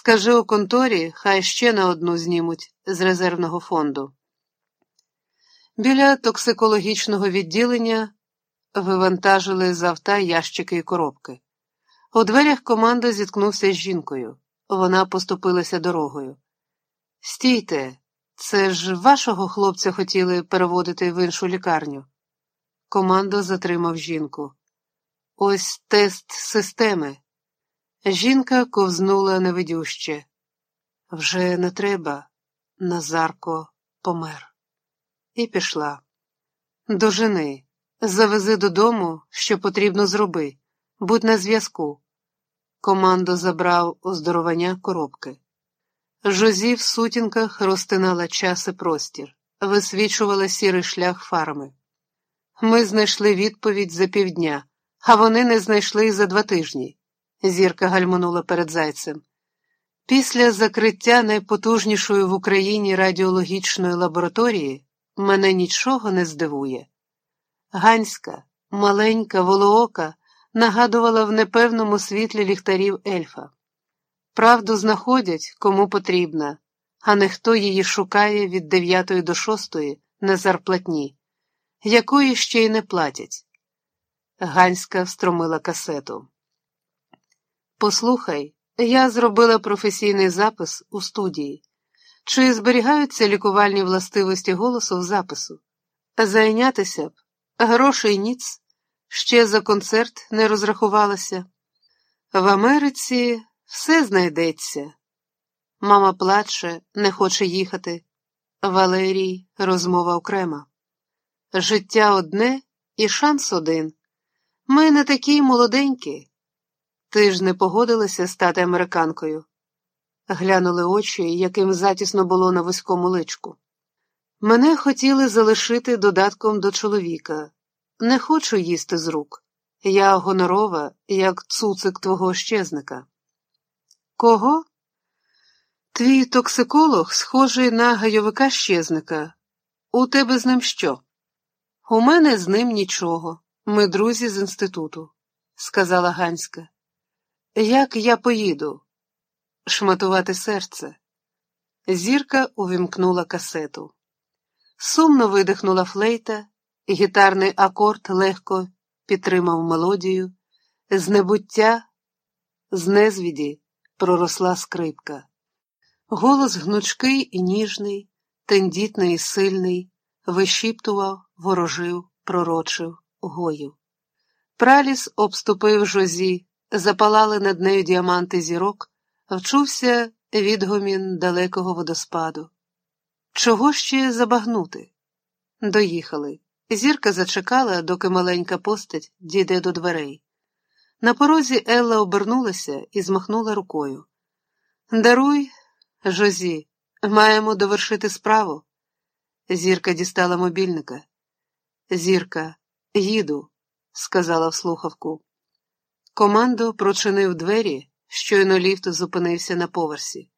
Скажи у конторі, хай ще на одну знімуть з резервного фонду. Біля токсикологічного відділення вивантажили з авта ящики і коробки. У дверях команда зіткнувся з жінкою. Вона поступилася дорогою. Стійте, це ж вашого хлопця хотіли переводити в іншу лікарню. Командо затримав жінку. Ось тест системи. Жінка ковзнула невидюще. Вже не треба, Назарко помер. І пішла. До жени, завези додому, що потрібно зроби. Будь на зв'язку. Командо забрав оздоровання коробки. Жозі в сутінках розтинала час і простір, висвічувала сірий шлях фарми. Ми знайшли відповідь за півдня, а вони не знайшли і за два тижні. Зірка гальманула перед зайцем. Після закриття найпотужнішої в Україні радіологічної лабораторії мене нічого не здивує. Ганська, маленька, волоока, нагадувала в непевному світлі ліхтарів ельфа. Правду знаходять, кому потрібна, а не хто її шукає від дев'ятої до шостої на зарплатні, якої ще й не платять. Ганська встромила касету. Послухай, я зробила професійний запис у студії. Чи зберігаються лікувальні властивості голосу в запису? Зайнятися б, грошей ніц, ще за концерт не розрахувалася. В Америці все знайдеться. Мама плаче, не хоче їхати. Валерій, розмова окрема. Життя одне і шанс один. Ми не такі молоденькі. Ти ж не погодилася стати американкою. Глянули очі, яким затісно було на вузькому личку. Мене хотіли залишити додатком до чоловіка. Не хочу їсти з рук. Я гонорова, як цуцик твого щезника. Кого? Твій токсиколог схожий на гайовика щезника. У тебе з ним що? У мене з ним нічого. Ми друзі з інституту, сказала Ганська. Як я поїду? Шматувати серце. Зірка увімкнула касету. Сумно видихнула флейта, гітарний акорд легко підтримав мелодію, з небуття, з незвіді проросла скрипка. Голос гнучкий і ніжний, тендітний і сильний, вишіптував, ворожив, пророчив, гоїв. Праліс обступив жозі, запалали над нею діаманти зірок, вчувся відгомін далекого водоспаду. Чого ще забагнути? Доїхали. Зірка зачекала, доки маленька постать дійде до дверей. На порозі Елла обернулася і змахнула рукою. Даруй, Жозі, маємо довершити справу. Зірка дістала мобільника. Зірка, їду, сказала в слухавку. Командо прочинив двері, щойно ліфт зупинився на поверсі.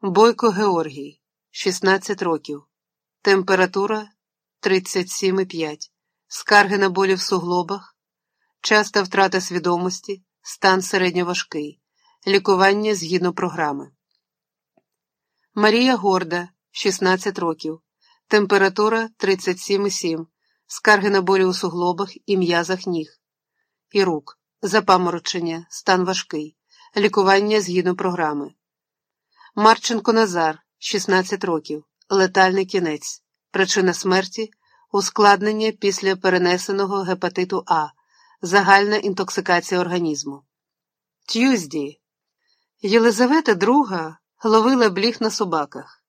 Бойко Георгій, 16 років. Температура 37,5. Скарги на болі в суглобах, часта втрата свідомості, стан середньоважкий, лікування згідно програми. Марія Горда, 16 років. Температура 37,7. Скарги на болі у суглобах і м'язах ніг. І рук. Запаморочення, стан важкий. Лікування згідно програми. Марченко Назар, 16 років. Летальний кінець. Причина смерті ускладнення після перенесеного гепатиту А, загальна інтоксикація організму. Т'юзді. Єлизавета II ловила бліг на собаках.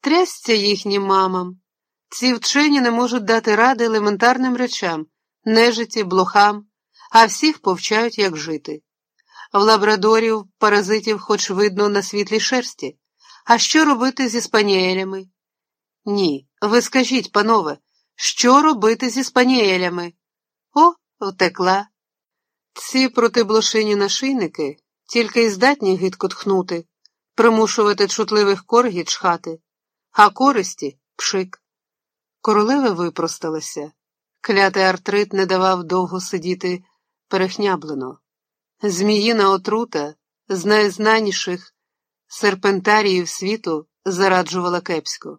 Трясця їхнім мамам. Ці вчені не можуть дати ради елементарним речам, нежиті, блохам, а всіх повчають, як жити. В лабрадорів, паразитів, хоч видно на світлій шерсті. А що робити зі спаніелями? Ні, ви скажіть, панове, що робити зі спаніелями? О, втекла. Ці протиблошині нашийники тільки й здатні гидко тхнути, примушувати чутливих коргі чхати, а користі пшик. Королева випросталася. Клятий артрит не давав довго сидіти перехняблено. Зміїна отрута з найзнаніших серпентаріїв світу зараджувала кепсько.